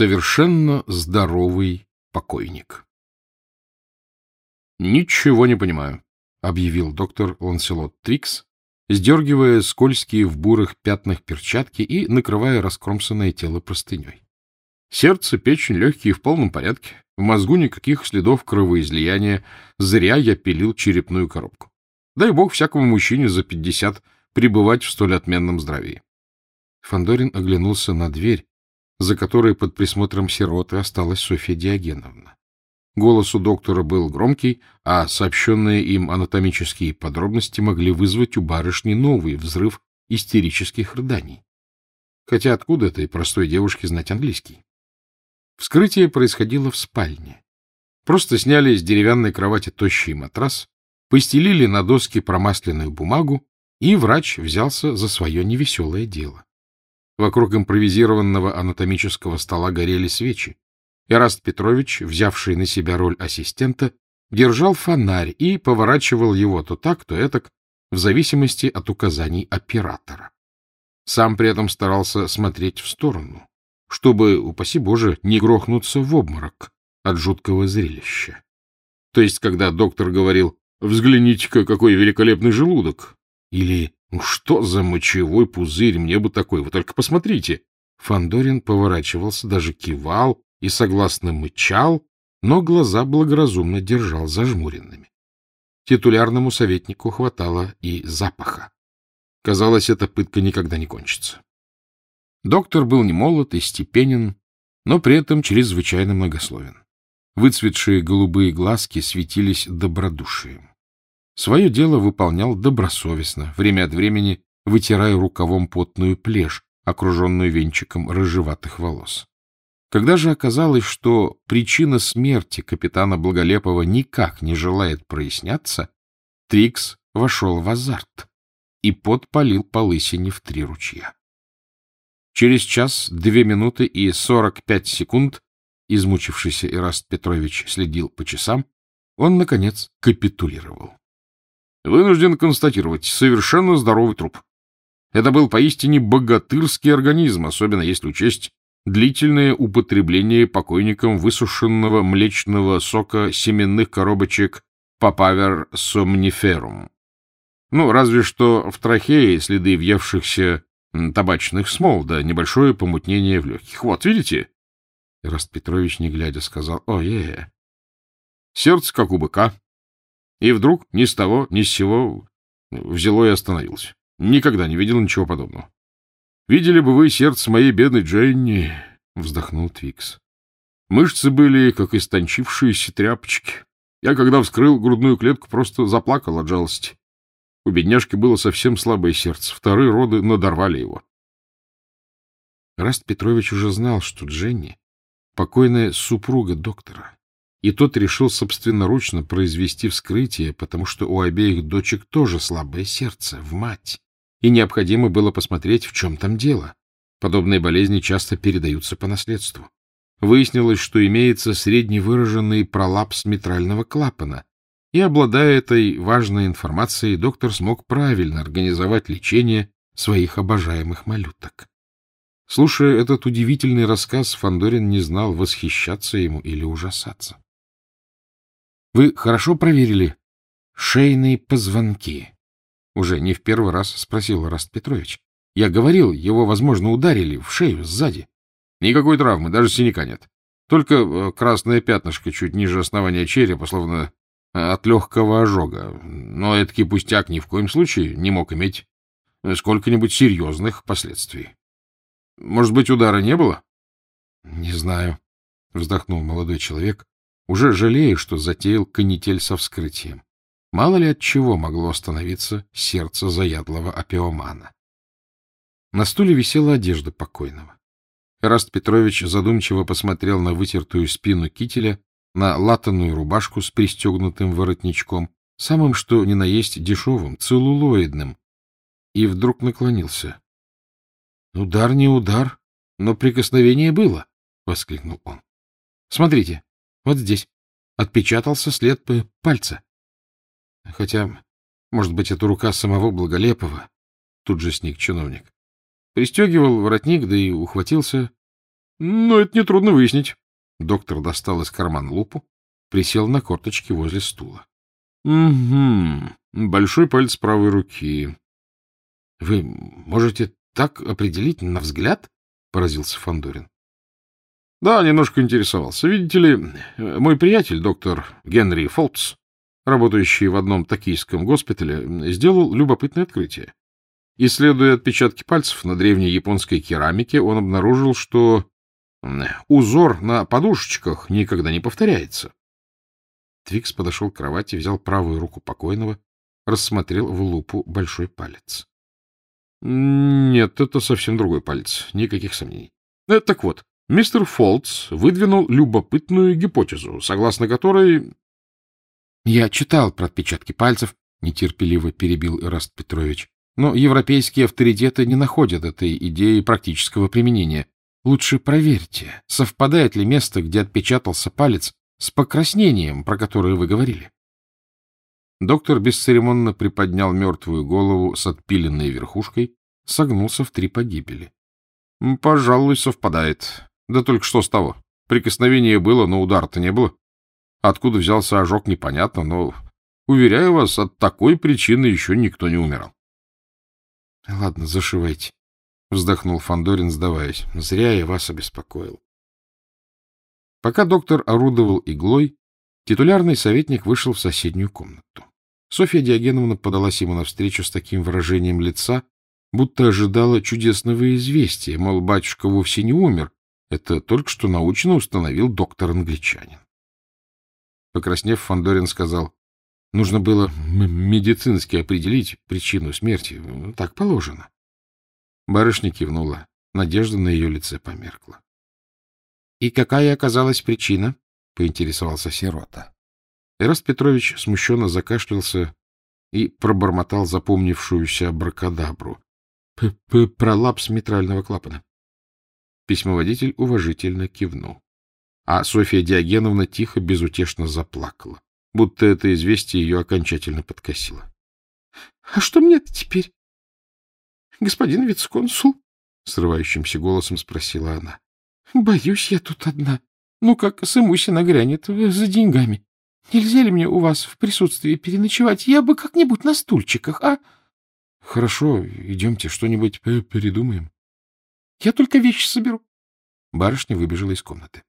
Совершенно здоровый покойник. «Ничего не понимаю», — объявил доктор Ланселот Трикс, сдергивая скользкие в бурых пятнах перчатки и накрывая раскромсанное тело простыней. Сердце, печень, легкие в полном порядке. В мозгу никаких следов кровоизлияния. Зря я пилил черепную коробку. Дай бог всякому мужчине за пятьдесят пребывать в столь отменном здравии. Фандорин оглянулся на дверь, за которой под присмотром сироты осталась Софья Диогеновна. Голос у доктора был громкий, а сообщенные им анатомические подробности могли вызвать у барышни новый взрыв истерических рыданий. Хотя откуда этой простой девушке знать английский? Вскрытие происходило в спальне. Просто сняли с деревянной кровати тощий матрас, постелили на доски промасленную бумагу, и врач взялся за свое невеселое дело. Вокруг импровизированного анатомического стола горели свечи. Эраст Петрович, взявший на себя роль ассистента, держал фонарь и поворачивал его то так, то этак, в зависимости от указаний оператора. Сам при этом старался смотреть в сторону, чтобы, упаси Боже, не грохнуться в обморок от жуткого зрелища. То есть, когда доктор говорил «Взгляните-ка, какой великолепный желудок!» или ну что за мочевой пузырь, мне бы такой, вы только посмотрите. Фандорин поворачивался, даже кивал и согласно мычал, но глаза благоразумно держал зажмуренными. Титулярному советнику хватало и запаха. Казалось, эта пытка никогда не кончится. Доктор был не молод и степенен, но при этом чрезвычайно многословен. Выцветшие голубые глазки светились добродушием. Свое дело выполнял добросовестно, время от времени вытирая рукавом потную плешь, окруженную венчиком рыжеватых волос. Когда же оказалось, что причина смерти капитана Благолепова никак не желает проясняться, Трикс вошел в азарт и подпалил по лысине в три ручья. Через час, две минуты и сорок пять секунд измучившийся Ираст Петрович следил по часам, он, наконец, капитулировал. Вынужден констатировать, совершенно здоровый труп. Это был поистине богатырский организм, особенно если учесть длительное употребление покойником высушенного млечного сока семенных коробочек Папавер сомниферум. Ну, разве что в трахее следы въевшихся табачных смол, да небольшое помутнение в легких. Вот, видите? Раст Петрович, не глядя, сказал, ой-е. Сердце, как у быка, и вдруг ни с того, ни с сего взяло и остановилось. Никогда не видел ничего подобного. — Видели бы вы сердце моей бедной Дженни, — вздохнул Твикс. Мышцы были, как истончившиеся тряпочки. Я, когда вскрыл грудную клетку, просто заплакал от жалости. У бедняжки было совсем слабое сердце. Вторые роды надорвали его. Раст Петрович уже знал, что Дженни — покойная супруга доктора и тот решил собственноручно произвести вскрытие, потому что у обеих дочек тоже слабое сердце, в мать, и необходимо было посмотреть, в чем там дело. Подобные болезни часто передаются по наследству. Выяснилось, что имеется средневыраженный пролапс митрального клапана, и, обладая этой важной информацией, доктор смог правильно организовать лечение своих обожаемых малюток. Слушая этот удивительный рассказ, Фандорин не знал, восхищаться ему или ужасаться. Вы хорошо проверили шейные позвонки? Уже не в первый раз спросил Раст Петрович. Я говорил, его, возможно, ударили в шею сзади. Никакой травмы, даже синяка нет. Только э, красное пятнышко чуть ниже основания черепа, словно э, от легкого ожога. Но этот пустяк ни в коем случае не мог иметь сколько-нибудь серьезных последствий. Может быть, удара не было? — Не знаю, — вздохнул молодой человек, уже жалея, что затеял канитель со вскрытием. Мало ли от чего могло остановиться сердце заядлого опиомана. На стуле висела одежда покойного. Раст Петрович задумчиво посмотрел на вытертую спину кителя, на латаную рубашку с пристегнутым воротничком, самым что ни на есть дешевым, целлулоидным, и вдруг наклонился. — Удар не удар, но прикосновение было, — воскликнул он. — Смотрите, вот здесь. Отпечатался след пальца. Хотя, может быть, это рука самого Благолепова. Тут же сник чиновник. Пристегивал воротник, да и ухватился. Ну, это нетрудно выяснить. Доктор достал из кармана лупу, присел на корточки возле стула. — Угу. Большой палец правой руки. — Вы можете так определить на взгляд? — поразился Фандорин. Да, немножко интересовался. Видите ли, мой приятель, доктор Генри Фолпс, работающий в одном токийском госпитале, сделал любопытное открытие. Исследуя отпечатки пальцев на древней японской керамике, он обнаружил, что узор на подушечках никогда не повторяется. Твикс подошел к кровати, взял правую руку покойного, рассмотрел в лупу большой палец. Нет, это совсем другой палец, никаких сомнений. Э, так вот, мистер Фолтс выдвинул любопытную гипотезу, согласно которой... Я читал про отпечатки пальцев, нетерпеливо перебил Ираст Петрович, но европейские авторитеты не находят этой идеи практического применения. Лучше проверьте, совпадает ли место, где отпечатался палец, с покраснением, про которое вы говорили. Доктор бесцеремонно приподнял мертвую голову с отпиленной верхушкой, согнулся в три погибели. — Пожалуй, совпадает. Да только что с того? Прикосновение было, но удара-то не было. Откуда взялся ожог, непонятно, но, уверяю вас, от такой причины еще никто не умирал. — Ладно, зашивайте, — вздохнул Фандорин, сдаваясь. — Зря я вас обеспокоил. Пока доктор орудовал иглой, титулярный советник вышел в соседнюю комнату. Софья Диогеновна подалась ему навстречу с таким выражением лица, будто ожидала чудесного известия, мол, батюшка вовсе не умер, это только что научно установил доктор-англичанин. Покраснев, Фандорин сказал, нужно было медицински определить причину смерти. Так положено. Барышня кивнула. Надежда на ее лице померкла. — И какая оказалась причина? — поинтересовался сирота. Эраст Петрович смущенно закашлялся и пробормотал запомнившуюся абракадабру. — Пролапс митрального клапана. Письмоводитель уважительно кивнул. А Софья Диогеновна тихо, безутешно заплакала, будто это известие ее окончательно подкосило. — А что мне-то теперь? — Господин вице-консул? — срывающимся голосом спросила она. — Боюсь я тут одна. Ну, как Сымуся нагрянет за деньгами. Нельзя ли мне у вас в присутствии переночевать? Я бы как-нибудь на стульчиках, а? — Хорошо, идемте, что-нибудь передумаем. — Я только вещи соберу. Барышня выбежала из комнаты.